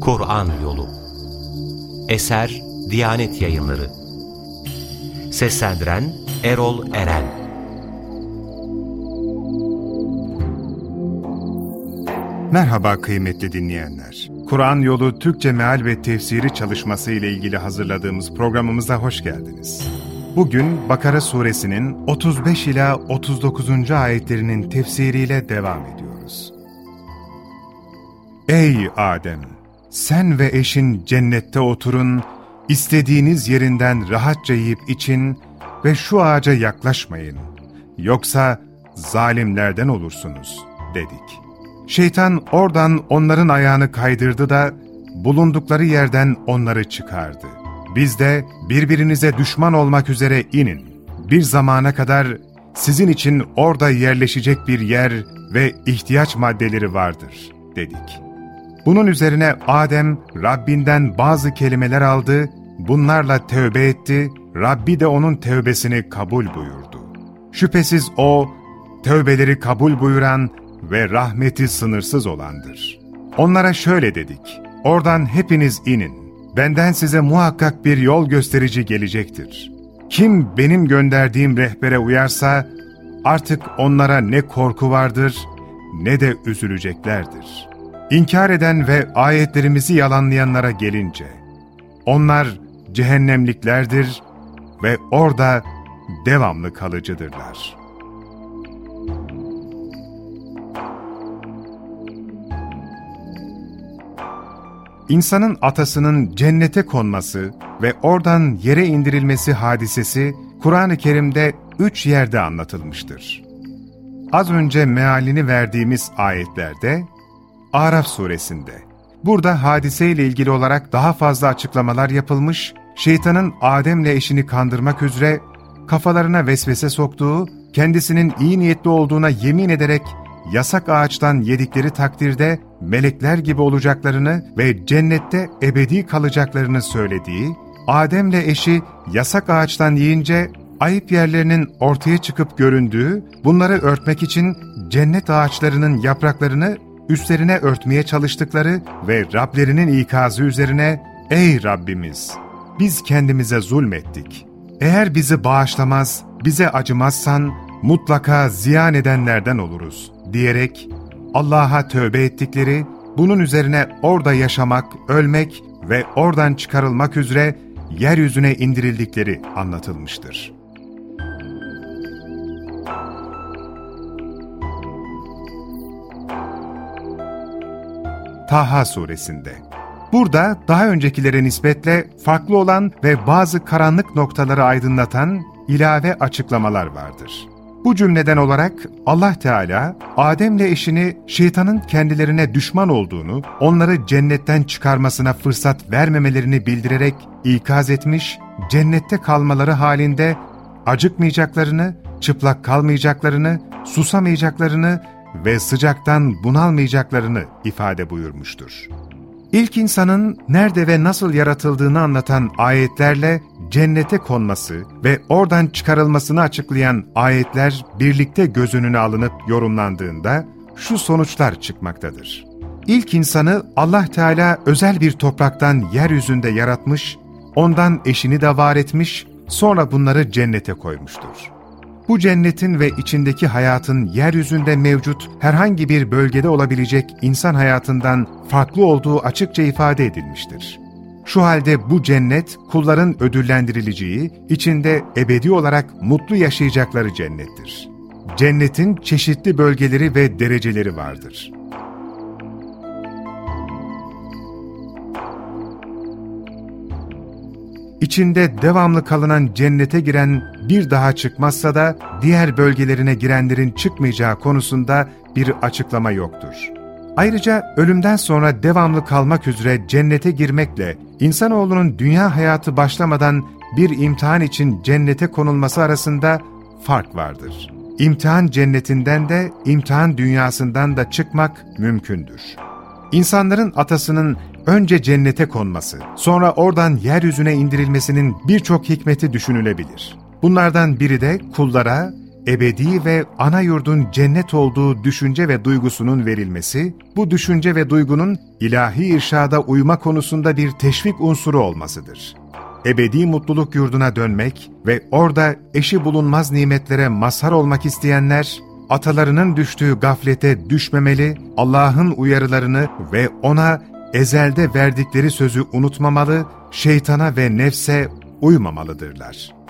Kur'an Yolu Eser Diyanet Yayınları Seslendiren Erol Eren Merhaba kıymetli dinleyenler. Kur'an Yolu Türkçe Meal ve Tefsiri çalışması ile ilgili hazırladığımız programımıza hoş geldiniz. Bugün Bakara suresinin 35 ila 39. ayetlerinin tefsiriyle devam ediyoruz. Ey Adem! Sen ve eşin cennette oturun, istediğiniz yerinden rahatça yiyip için ve şu ağaca yaklaşmayın. Yoksa zalimlerden olursunuz, dedik. Şeytan oradan onların ayağını kaydırdı da bulundukları yerden onları çıkardı. Biz de birbirinize düşman olmak üzere inin. Bir zamana kadar sizin için orada yerleşecek bir yer ve ihtiyaç maddeleri vardır, dedik. Bunun üzerine Adem Rabbinden bazı kelimeler aldı, bunlarla tövbe etti, Rabbi de onun tövbesini kabul buyurdu. Şüphesiz O, tövbeleri kabul buyuran ve rahmeti sınırsız olandır. Onlara şöyle dedik, oradan hepiniz inin, benden size muhakkak bir yol gösterici gelecektir. Kim benim gönderdiğim rehbere uyarsa, artık onlara ne korku vardır, ne de üzüleceklerdir. İnkar eden ve ayetlerimizi yalanlayanlara gelince, onlar cehennemliklerdir ve orada devamlı kalıcıdırlar.'' İnsanın atasının cennete konması ve oradan yere indirilmesi hadisesi Kur'an-ı Kerim'de üç yerde anlatılmıştır. Az önce mealini verdiğimiz ayetlerde, Araf suresinde. Burada hadiseyle ilgili olarak daha fazla açıklamalar yapılmış, şeytanın Adem'le eşini kandırmak üzere kafalarına vesvese soktuğu, kendisinin iyi niyetli olduğuna yemin ederek yasak ağaçtan yedikleri takdirde melekler gibi olacaklarını ve cennette ebedi kalacaklarını söylediği, Adem'le eşi yasak ağaçtan yiyince ayıp yerlerinin ortaya çıkıp göründüğü, bunları örtmek için cennet ağaçlarının yapraklarını üstlerine örtmeye çalıştıkları ve Rablerinin ikazı üzerine, ''Ey Rabbimiz! Biz kendimize zulmettik. Eğer bizi bağışlamaz, bize acımazsan mutlaka ziyan edenlerden oluruz.'' Diyerek Allah'a tövbe ettikleri, bunun üzerine orada yaşamak, ölmek ve oradan çıkarılmak üzere yeryüzüne indirildikleri anlatılmıştır. Taha suresinde Burada daha öncekilere nispetle farklı olan ve bazı karanlık noktaları aydınlatan ilave açıklamalar vardır. Bu cümleden olarak Allah Teala, Adem'le eşini şeytanın kendilerine düşman olduğunu, onları cennetten çıkarmasına fırsat vermemelerini bildirerek ikaz etmiş, cennette kalmaları halinde acıkmayacaklarını, çıplak kalmayacaklarını, susamayacaklarını ve sıcaktan bunalmayacaklarını ifade buyurmuştur. İlk insanın nerede ve nasıl yaratıldığını anlatan ayetlerle cennete konması ve oradan çıkarılmasını açıklayan ayetler birlikte göz önüne alınıp yorumlandığında şu sonuçlar çıkmaktadır. İlk insanı Allah Teala özel bir topraktan yeryüzünde yaratmış, ondan eşini de var etmiş, sonra bunları cennete koymuştur. Bu cennetin ve içindeki hayatın yeryüzünde mevcut herhangi bir bölgede olabilecek insan hayatından farklı olduğu açıkça ifade edilmiştir. Şu halde bu cennet kulların ödüllendirileceği, içinde ebedi olarak mutlu yaşayacakları cennettir. Cennetin çeşitli bölgeleri ve dereceleri vardır. İçinde devamlı kalınan cennete giren bir daha çıkmazsa da diğer bölgelerine girenlerin çıkmayacağı konusunda bir açıklama yoktur. Ayrıca ölümden sonra devamlı kalmak üzere cennete girmekle insanoğlunun dünya hayatı başlamadan bir imtihan için cennete konulması arasında fark vardır. İmtihan cennetinden de imtihan dünyasından da çıkmak mümkündür. İnsanların atasının önce cennete konması, sonra oradan yeryüzüne indirilmesinin birçok hikmeti düşünülebilir. Bunlardan biri de kullara ebedi ve ana yurdun cennet olduğu düşünce ve duygusunun verilmesi, bu düşünce ve duygunun ilahi irşada uyma konusunda bir teşvik unsuru olmasıdır. Ebedi mutluluk yurduna dönmek ve orada eşi bulunmaz nimetlere mazhar olmak isteyenler, atalarının düştüğü gaflete düşmemeli, Allah'ın uyarılarını ve ona ezelde verdikleri sözü unutmamalı, şeytana ve nefse uymamalıdırlar.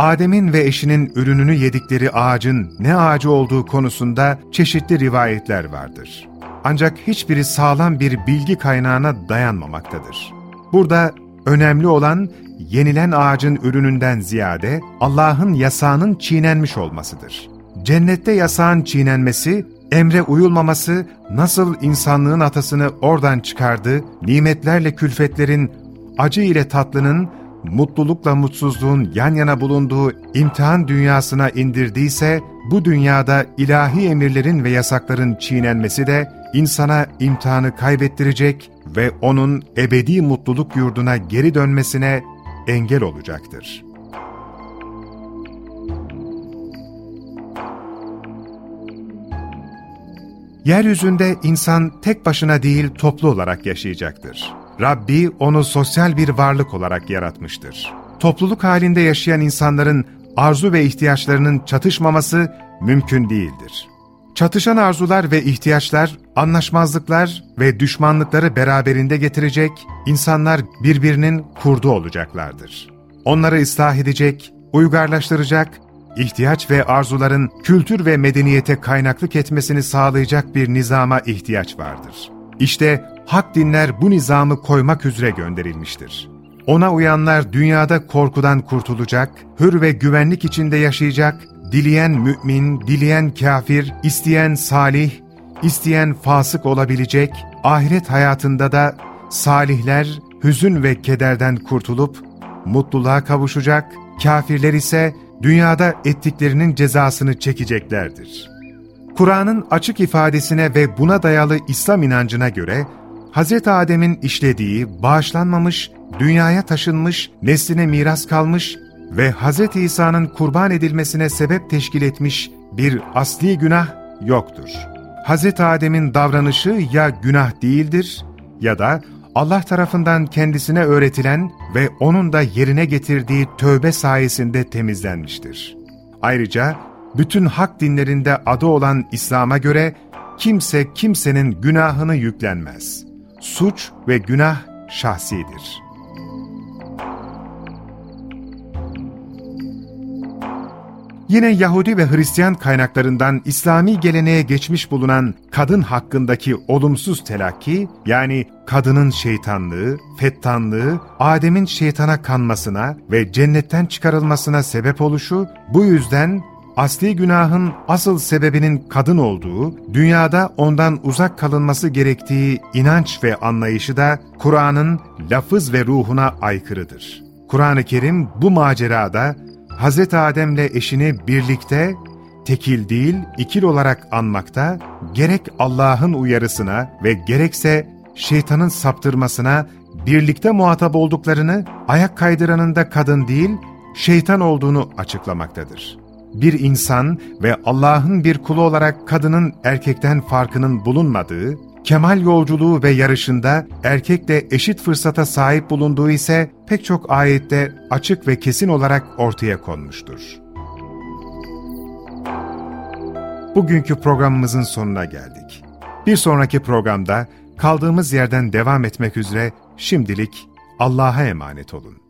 Adem'in ve eşinin ürününü yedikleri ağacın ne ağacı olduğu konusunda çeşitli rivayetler vardır. Ancak hiçbiri sağlam bir bilgi kaynağına dayanmamaktadır. Burada önemli olan yenilen ağacın ürününden ziyade Allah'ın yasağının çiğnenmiş olmasıdır. Cennette yasağın çiğnenmesi, emre uyulmaması nasıl insanlığın atasını oradan çıkardı, nimetlerle külfetlerin, acı ile tatlının, mutlulukla mutsuzluğun yan yana bulunduğu imtihan dünyasına indirdiyse, bu dünyada ilahi emirlerin ve yasakların çiğnenmesi de insana imtihanı kaybettirecek ve onun ebedi mutluluk yurduna geri dönmesine engel olacaktır. Yeryüzünde insan tek başına değil toplu olarak yaşayacaktır. Rabbi onu sosyal bir varlık olarak yaratmıştır. Topluluk halinde yaşayan insanların arzu ve ihtiyaçlarının çatışmaması mümkün değildir. Çatışan arzular ve ihtiyaçlar, anlaşmazlıklar ve düşmanlıkları beraberinde getirecek, insanlar birbirinin kurdu olacaklardır. Onları ıslah edecek, uygarlaştıracak, ihtiyaç ve arzuların kültür ve medeniyete kaynaklık etmesini sağlayacak bir nizama ihtiyaç vardır. İşte hak dinler bu nizamı koymak üzere gönderilmiştir. Ona uyanlar dünyada korkudan kurtulacak, hür ve güvenlik içinde yaşayacak, dileyen mümin, dileyen kafir, isteyen salih, isteyen fasık olabilecek, ahiret hayatında da salihler hüzün ve kederden kurtulup mutluluğa kavuşacak, kafirler ise dünyada ettiklerinin cezasını çekeceklerdir. Kur'an'ın açık ifadesine ve buna dayalı İslam inancına göre, Hz. Adem'in işlediği, bağışlanmamış, dünyaya taşınmış, nesline miras kalmış ve Hz. İsa'nın kurban edilmesine sebep teşkil etmiş bir asli günah yoktur. Hz. Adem'in davranışı ya günah değildir ya da Allah tarafından kendisine öğretilen ve onun da yerine getirdiği tövbe sayesinde temizlenmiştir. Ayrıca bütün hak dinlerinde adı olan İslam'a göre kimse kimsenin günahını yüklenmez. Suç ve günah şahsidir. Yine Yahudi ve Hristiyan kaynaklarından İslami geleneğe geçmiş bulunan kadın hakkındaki olumsuz telakki, yani kadının şeytanlığı, fettanlığı, Adem'in şeytana kanmasına ve cennetten çıkarılmasına sebep oluşu, bu yüzden asli günahın asıl sebebinin kadın olduğu, dünyada ondan uzak kalınması gerektiği inanç ve anlayışı da Kur'an'ın lafız ve ruhuna aykırıdır. Kur'an-ı Kerim bu macerada Hz. Adem'le eşini birlikte, tekil değil ikil olarak anmakta, gerek Allah'ın uyarısına ve gerekse şeytanın saptırmasına birlikte muhatap olduklarını, ayak kaydıranında kadın değil, şeytan olduğunu açıklamaktadır. Bir insan ve Allah'ın bir kulu olarak kadının erkekten farkının bulunmadığı, kemal yolculuğu ve yarışında erkekle eşit fırsata sahip bulunduğu ise pek çok ayette açık ve kesin olarak ortaya konmuştur. Bugünkü programımızın sonuna geldik. Bir sonraki programda kaldığımız yerden devam etmek üzere şimdilik Allah'a emanet olun.